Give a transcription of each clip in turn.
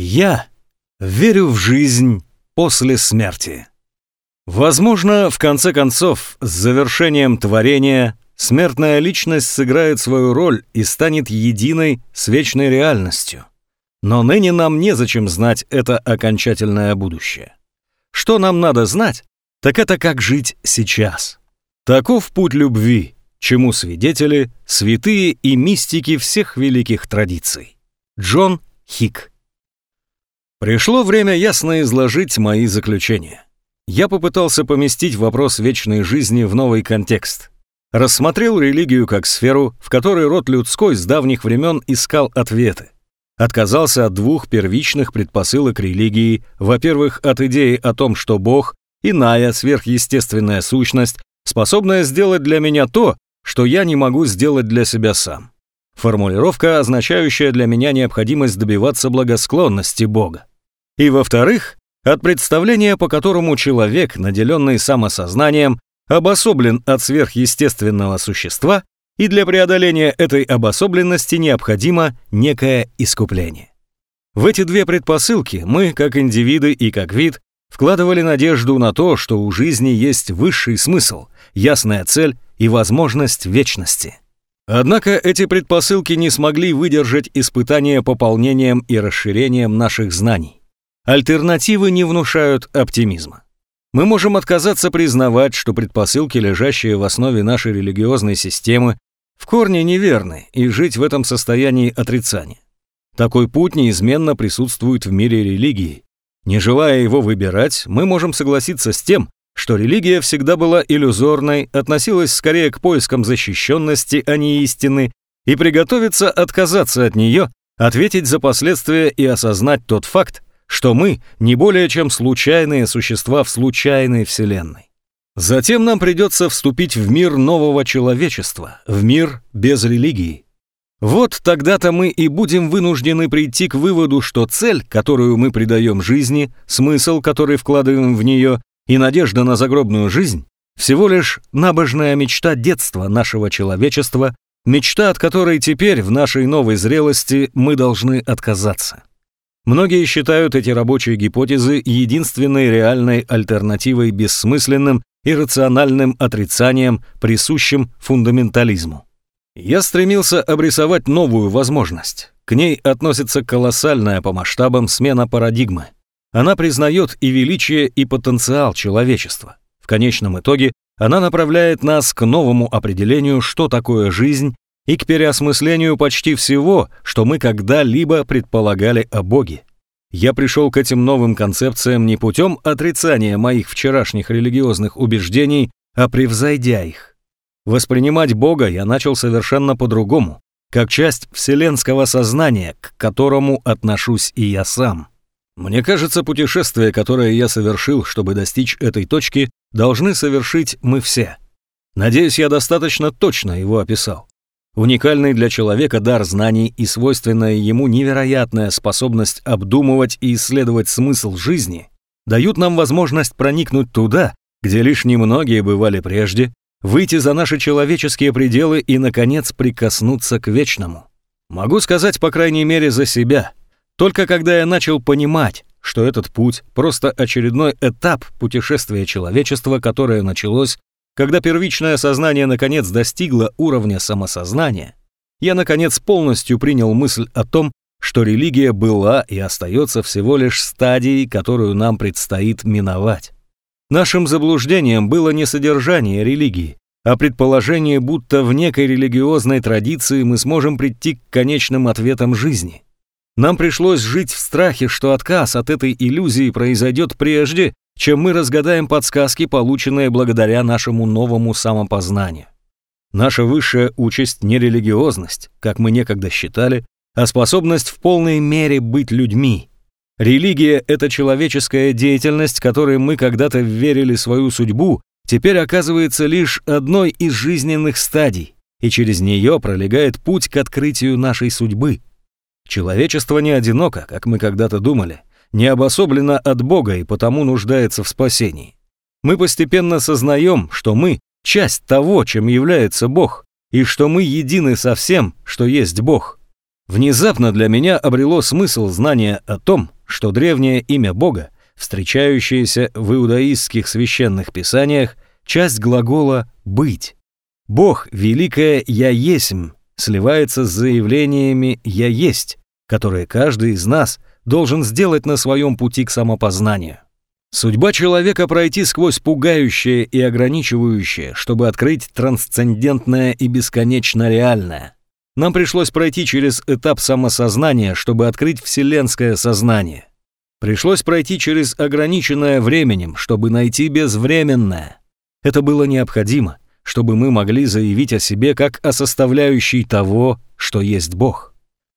Я верю в жизнь после смерти. Возможно, в конце концов, с завершением творения смертная личность сыграет свою роль и станет единой с вечной реальностью. Но ныне нам незачем знать это окончательное будущее. Что нам надо знать, так это как жить сейчас. Таков путь любви, чему свидетели святые и мистики всех великих традиций. Джон Хик Пришло время ясно изложить мои заключения. Я попытался поместить вопрос вечной жизни в новый контекст. Рассмотрел религию как сферу, в которой род людской с давних времен искал ответы. Отказался от двух первичных предпосылок религии. Во-первых, от идеи о том, что Бог – иная сверхъестественная сущность, способная сделать для меня то, что я не могу сделать для себя сам. Формулировка, означающая для меня необходимость добиваться благосклонности Бога. И во-вторых, от представления, по которому человек, наделенный самосознанием, обособлен от сверхъестественного существа, и для преодоления этой обособленности необходимо некое искупление. В эти две предпосылки мы, как индивиды и как вид, вкладывали надежду на то, что у жизни есть высший смысл, ясная цель и возможность вечности. Однако эти предпосылки не смогли выдержать испытания пополнением и расширением наших знаний. Альтернативы не внушают оптимизма. Мы можем отказаться признавать, что предпосылки, лежащие в основе нашей религиозной системы, в корне неверны и жить в этом состоянии отрицания. Такой путь неизменно присутствует в мире религии. Не желая его выбирать, мы можем согласиться с тем, что религия всегда была иллюзорной, относилась скорее к поискам защищенности, а не истины, и приготовиться отказаться от нее, ответить за последствия и осознать тот факт, что мы не более чем случайные существа в случайной вселенной. Затем нам придется вступить в мир нового человечества, в мир без религии. Вот тогда-то мы и будем вынуждены прийти к выводу, что цель, которую мы придаем жизни, смысл, который вкладываем в нее, и надежда на загробную жизнь всего лишь набожная мечта детства нашего человечества, мечта, от которой теперь в нашей новой зрелости мы должны отказаться. Многие считают эти рабочие гипотезы единственной реальной альтернативой бессмысленным и рациональным отрицанием, присущим фундаментализму. Я стремился обрисовать новую возможность. К ней относится колоссальная по масштабам смена парадигмы – она признает и величие, и потенциал человечества. В конечном итоге она направляет нас к новому определению, что такое жизнь, и к переосмыслению почти всего, что мы когда-либо предполагали о Боге. Я пришел к этим новым концепциям не путем отрицания моих вчерашних религиозных убеждений, а превзойдя их. Воспринимать Бога я начал совершенно по-другому, как часть вселенского сознания, к которому отношусь и я сам. Мне кажется, путешествие, которое я совершил, чтобы достичь этой точки, должны совершить мы все. Надеюсь, я достаточно точно его описал. Уникальный для человека дар знаний и свойственная ему невероятная способность обдумывать и исследовать смысл жизни дают нам возможность проникнуть туда, где лишь немногие бывали прежде, выйти за наши человеческие пределы и, наконец, прикоснуться к вечному. Могу сказать, по крайней мере, за себя – только когда я начал понимать, что этот путь – просто очередной этап путешествия человечества, которое началось, когда первичное сознание наконец достигло уровня самосознания, я наконец полностью принял мысль о том, что религия была и остается всего лишь стадией, которую нам предстоит миновать. Нашим заблуждением было не содержание религии, а предположение, будто в некой религиозной традиции мы сможем прийти к конечным ответам жизни – нам пришлось жить в страхе, что отказ от этой иллюзии произойдет прежде, чем мы разгадаем подсказки, полученные благодаря нашему новому самопознанию. Наша высшая участь не религиозность, как мы некогда считали, а способность в полной мере быть людьми. Религия – это человеческая деятельность, которой мы когда-то верили свою судьбу, теперь оказывается лишь одной из жизненных стадий, и через нее пролегает путь к открытию нашей судьбы – Человечество не одиноко, как мы когда-то думали, не обособлено от Бога и потому нуждается в спасении. Мы постепенно сознаем, что мы – часть того, чем является Бог, и что мы едины со всем, что есть Бог. Внезапно для меня обрело смысл знание о том, что древнее имя Бога, встречающееся в иудаистских священных писаниях, часть глагола «быть». Бог, великое «Я есмь», сливается с заявлениями «Я есть», которые каждый из нас должен сделать на своем пути к самопознанию. Судьба человека пройти сквозь пугающее и ограничивающее, чтобы открыть трансцендентное и бесконечно реальное. Нам пришлось пройти через этап самосознания, чтобы открыть вселенское сознание. Пришлось пройти через ограниченное временем, чтобы найти безвременное. Это было необходимо, чтобы мы могли заявить о себе как о составляющей того, что есть Бог.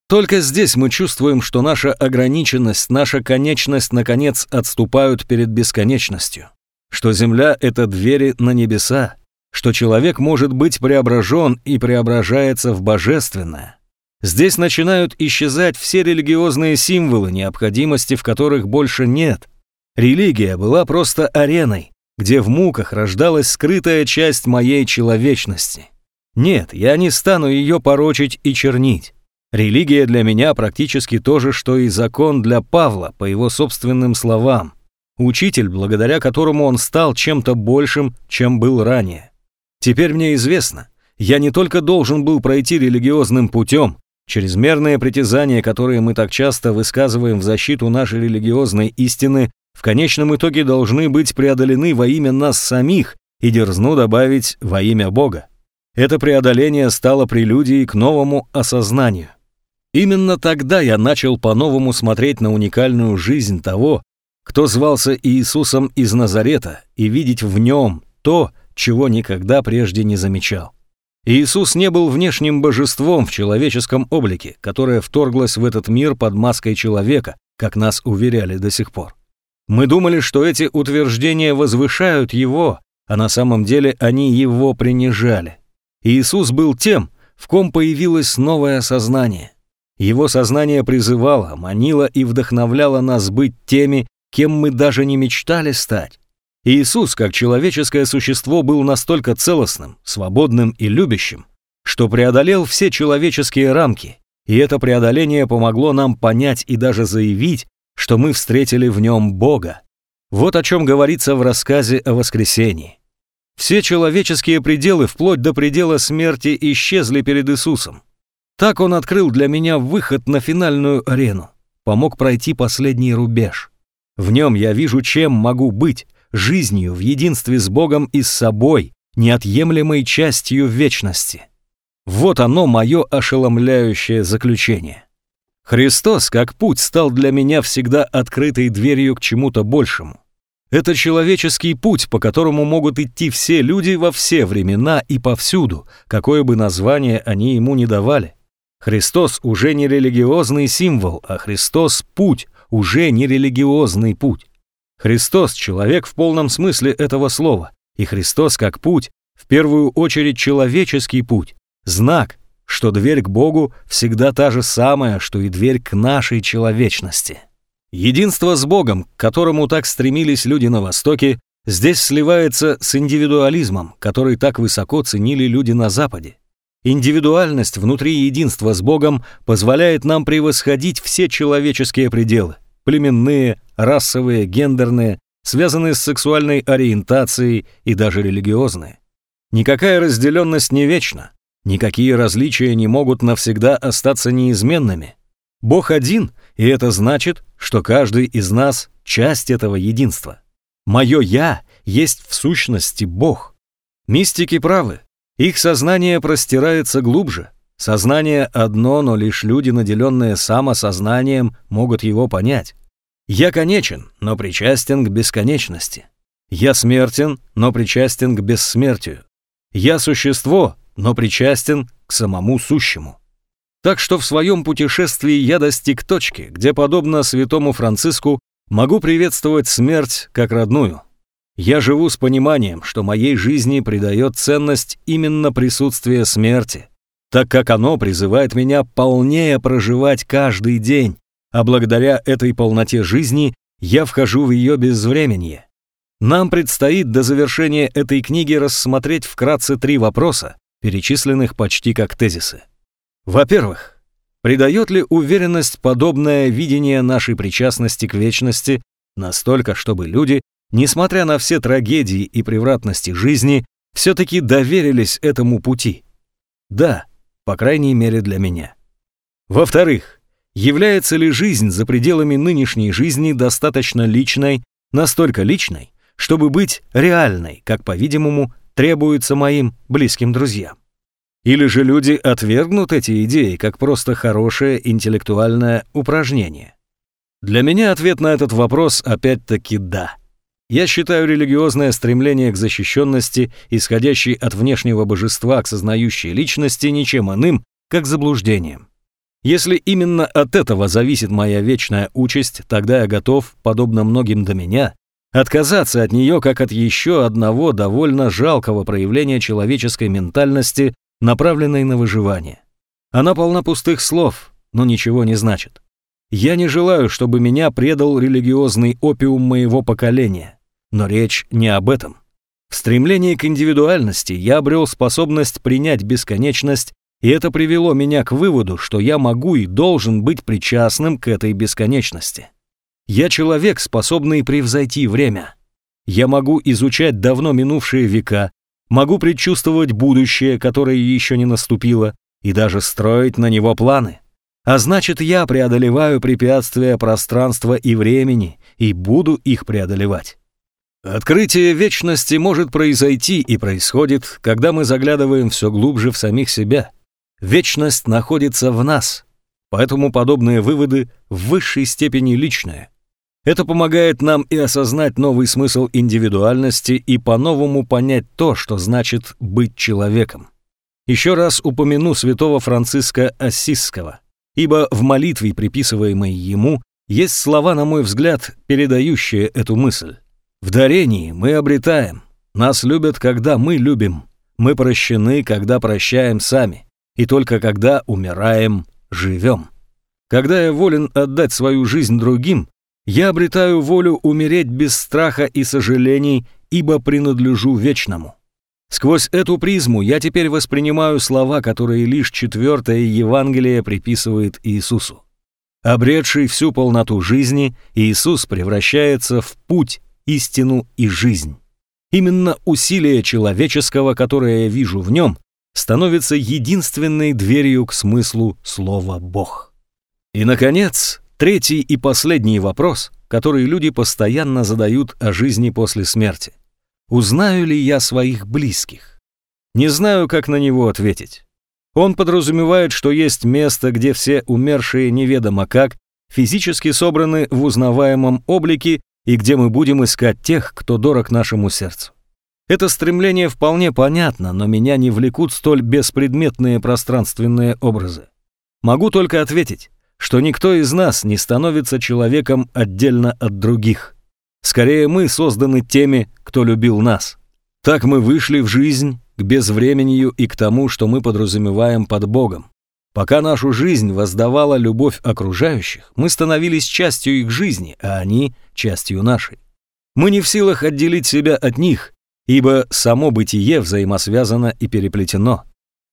Только здесь мы чувствуем, что наша ограниченность, наша конечность, наконец, отступают перед бесконечностью. Что Земля — это двери на небеса, что человек может быть преображен и преображается в божественное. Здесь начинают исчезать все религиозные символы, необходимости в которых больше нет. Религия была просто ареной, где в муках рождалась скрытая часть моей человечности. Нет, я не стану ее порочить и чернить. Религия для меня практически то же, что и закон для Павла, по его собственным словам. Учитель, благодаря которому он стал чем-то большим, чем был ранее. Теперь мне известно, я не только должен был пройти религиозным путем, чрезмерные притязания, которые мы так часто высказываем в защиту нашей религиозной истины, в конечном итоге должны быть преодолены во имя нас самих и дерзну добавить во имя Бога. Это преодоление стало прелюдией к новому осознанию. Именно тогда я начал по-новому смотреть на уникальную жизнь того, кто звался Иисусом из Назарета, и видеть в нем то, чего никогда прежде не замечал. Иисус не был внешним божеством в человеческом облике, которое вторглось в этот мир под маской человека, как нас уверяли до сих пор. Мы думали, что эти утверждения возвышают его, а на самом деле они его принижали. Иисус был тем, в ком появилось новое сознание – его сознание призывало, манило и вдохновляло нас быть теми, кем мы даже не мечтали стать. Иисус, как человеческое существо, был настолько целостным, свободным и любящим, что преодолел все человеческие рамки, и это преодоление помогло нам понять и даже заявить, что мы встретили в нем Бога. Вот о чем говорится в рассказе о воскресении. Все человеческие пределы, вплоть до предела смерти, исчезли перед Иисусом. Так он открыл для меня выход на финальную арену, помог пройти последний рубеж. В нем я вижу, чем могу быть, жизнью в единстве с Богом и с собой, неотъемлемой частью вечности. Вот оно мое ошеломляющее заключение. Христос, как путь, стал для меня всегда открытой дверью к чему-то большему. Это человеческий путь, по которому могут идти все люди во все времена и повсюду, какое бы название они ему не давали. Христос уже не религиозный символ, а Христос – путь, уже не религиозный путь. Христос – человек в полном смысле этого слова, и Христос как путь, в первую очередь человеческий путь, знак, что дверь к Богу всегда та же самая, что и дверь к нашей человечности. Единство с Богом, к которому так стремились люди на Востоке, здесь сливается с индивидуализмом, который так высоко ценили люди на Западе. Индивидуальность внутри единства с Богом позволяет нам превосходить все человеческие пределы – племенные, расовые, гендерные, связанные с сексуальной ориентацией и даже религиозные. Никакая разделенность не вечна, никакие различия не могут навсегда остаться неизменными. Бог один, и это значит, что каждый из нас – часть этого единства. Мое «я» есть в сущности Бог. Мистики правы, их сознание простирается глубже. Сознание одно, но лишь люди, наделенные самосознанием, могут его понять. Я конечен, но причастен к бесконечности. Я смертен, но причастен к бессмертию. Я существо, но причастен к самому сущему. Так что в своем путешествии я достиг точки, где, подобно святому Франциску, могу приветствовать смерть как родную. Я живу с пониманием, что моей жизни придает ценность именно присутствие смерти, так как оно призывает меня полнее проживать каждый день, а благодаря этой полноте жизни я вхожу в ее безвременье. Нам предстоит до завершения этой книги рассмотреть вкратце три вопроса, перечисленных почти как тезисы. Во-первых, Придает ли уверенность подобное видение нашей причастности к вечности настолько, чтобы люди, несмотря на все трагедии и превратности жизни, все-таки доверились этому пути? Да, по крайней мере для меня. Во-вторых, является ли жизнь за пределами нынешней жизни достаточно личной, настолько личной, чтобы быть реальной, как, по-видимому, требуется моим близким друзьям? Или же люди отвергнут эти идеи как просто хорошее интеллектуальное упражнение? Для меня ответ на этот вопрос опять-таки «да». Я считаю религиозное стремление к защищенности, исходящей от внешнего божества к сознающей личности, ничем иным, как заблуждением. Если именно от этого зависит моя вечная участь, тогда я готов, подобно многим до меня, отказаться от нее как от еще одного довольно жалкого проявления человеческой ментальности, направленной на выживание. Она полна пустых слов, но ничего не значит. Я не желаю, чтобы меня предал религиозный опиум моего поколения, но речь не об этом. В стремлении к индивидуальности я обрел способность принять бесконечность, и это привело меня к выводу, что я могу и должен быть причастным к этой бесконечности. Я человек, способный превзойти время. Я могу изучать давно минувшие века, могу предчувствовать будущее, которое еще не наступило, и даже строить на него планы. А значит, я преодолеваю препятствия пространства и времени и буду их преодолевать. Открытие вечности может произойти и происходит, когда мы заглядываем все глубже в самих себя. Вечность находится в нас, поэтому подобные выводы в высшей степени личные. Это помогает нам и осознать новый смысл индивидуальности и по-новому понять то, что значит быть человеком. Еще раз упомяну святого Франциска Ассизского, ибо в молитве, приписываемой ему, есть слова, на мой взгляд, передающие эту мысль. «В дарении мы обретаем, нас любят, когда мы любим, мы прощены, когда прощаем сами, и только когда умираем, живем. Когда я волен отдать свою жизнь другим, я обретаю волю умереть без страха и сожалений, ибо принадлежу вечному. Сквозь эту призму я теперь воспринимаю слова, которые лишь четвертое Евангелие приписывает Иисусу. Обретший всю полноту жизни, Иисус превращается в путь, истину и жизнь. Именно усилие человеческого, которое я вижу в нем, становится единственной дверью к смыслу слова «Бог». И, наконец, Третий и последний вопрос, который люди постоянно задают о жизни после смерти. Узнаю ли я своих близких? Не знаю, как на него ответить. Он подразумевает, что есть место, где все умершие неведомо как, физически собраны в узнаваемом облике и где мы будем искать тех, кто дорог нашему сердцу. Это стремление вполне понятно, но меня не влекут столь беспредметные пространственные образы. Могу только ответить, что никто из нас не становится человеком отдельно от других. Скорее, мы созданы теми, кто любил нас. Так мы вышли в жизнь к безвременью и к тому, что мы подразумеваем под Богом. Пока нашу жизнь воздавала любовь окружающих, мы становились частью их жизни, а они – частью нашей. Мы не в силах отделить себя от них, ибо само бытие взаимосвязано и переплетено.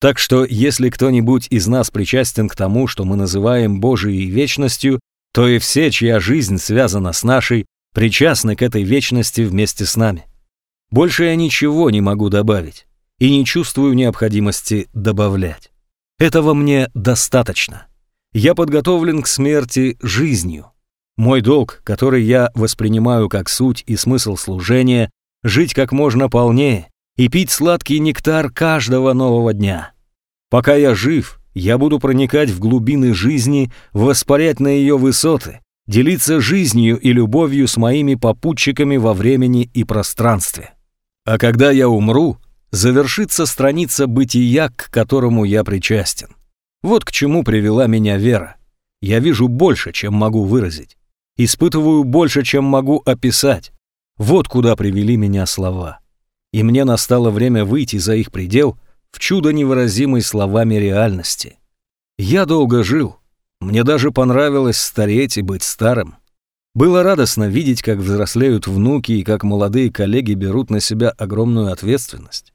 Так что, если кто-нибудь из нас причастен к тому, что мы называем Божией вечностью, то и все, чья жизнь связана с нашей, причастны к этой вечности вместе с нами. Больше я ничего не могу добавить и не чувствую необходимости добавлять. Этого мне достаточно. Я подготовлен к смерти жизнью. Мой долг, который я воспринимаю как суть и смысл служения, жить как можно полнее, и пить сладкий нектар каждого нового дня. Пока я жив, я буду проникать в глубины жизни, воспарять на ее высоты, делиться жизнью и любовью с моими попутчиками во времени и пространстве. А когда я умру, завершится страница бытия, к которому я причастен. Вот к чему привела меня вера. Я вижу больше, чем могу выразить. Испытываю больше, чем могу описать. Вот куда привели меня слова и мне настало время выйти за их предел в чудо невыразимой словами реальности. Я долго жил, мне даже понравилось стареть и быть старым. Было радостно видеть, как взрослеют внуки и как молодые коллеги берут на себя огромную ответственность.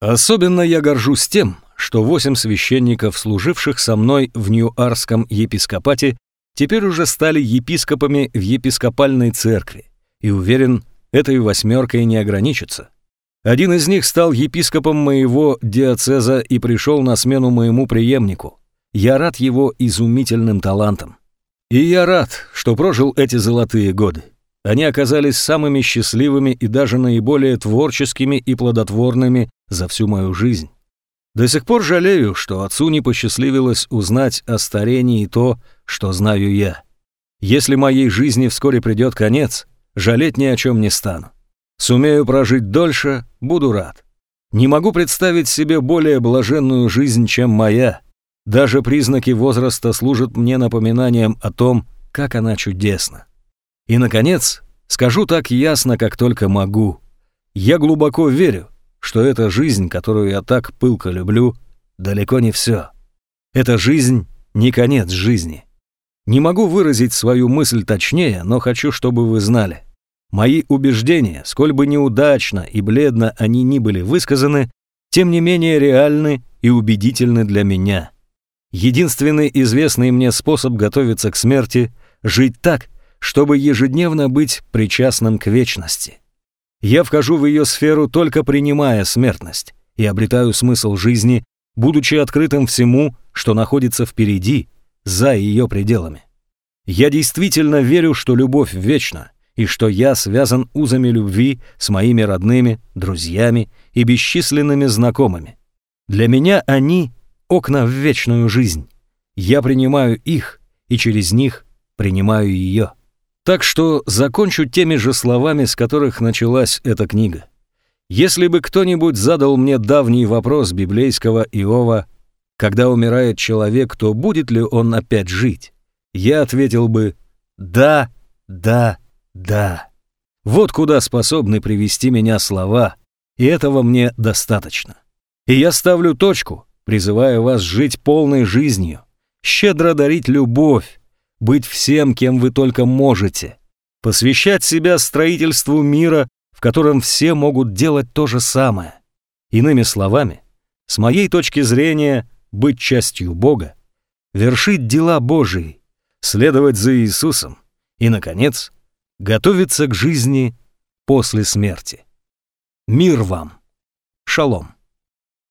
Особенно я горжусь тем, что восемь священников, служивших со мной в Нью-Арском епископате, теперь уже стали епископами в епископальной церкви, и уверен, этой восьмеркой не ограничится. Один из них стал епископом моего диацеза и пришел на смену моему преемнику. Я рад его изумительным талантам. И я рад, что прожил эти золотые годы. Они оказались самыми счастливыми и даже наиболее творческими и плодотворными за всю мою жизнь. До сих пор жалею, что отцу не посчастливилось узнать о старении то, что знаю я. Если моей жизни вскоре придет конец, жалеть ни о чем не стану. Сумею прожить дольше, буду рад. Не могу представить себе более блаженную жизнь, чем моя. Даже признаки возраста служат мне напоминанием о том, как она чудесна. И, наконец, скажу так ясно, как только могу. Я глубоко верю, что эта жизнь, которую я так пылко люблю, далеко не все. Эта жизнь не конец жизни. Не могу выразить свою мысль точнее, но хочу, чтобы вы знали. Мои убеждения, сколь бы неудачно и бледно они ни были высказаны, тем не менее реальны и убедительны для меня. Единственный известный мне способ готовиться к смерти – жить так, чтобы ежедневно быть причастным к вечности. Я вхожу в ее сферу только принимая смертность и обретаю смысл жизни, будучи открытым всему, что находится впереди, за ее пределами. Я действительно верю, что любовь вечна, и что я связан узами любви с моими родными, друзьями и бесчисленными знакомыми. Для меня они — окна в вечную жизнь. Я принимаю их, и через них принимаю ее. Так что закончу теми же словами, с которых началась эта книга. Если бы кто-нибудь задал мне давний вопрос библейского Иова, когда умирает человек, то будет ли он опять жить, я ответил бы «да, да, да». Вот куда способны привести меня слова, и этого мне достаточно. И я ставлю точку, призывая вас жить полной жизнью, щедро дарить любовь, быть всем, кем вы только можете, посвящать себя строительству мира, в котором все могут делать то же самое. Иными словами, с моей точки зрения, быть частью Бога, вершить дела Божии, следовать за Иисусом и, наконец, готовиться к жизни после смерти. Мир вам! Шалом!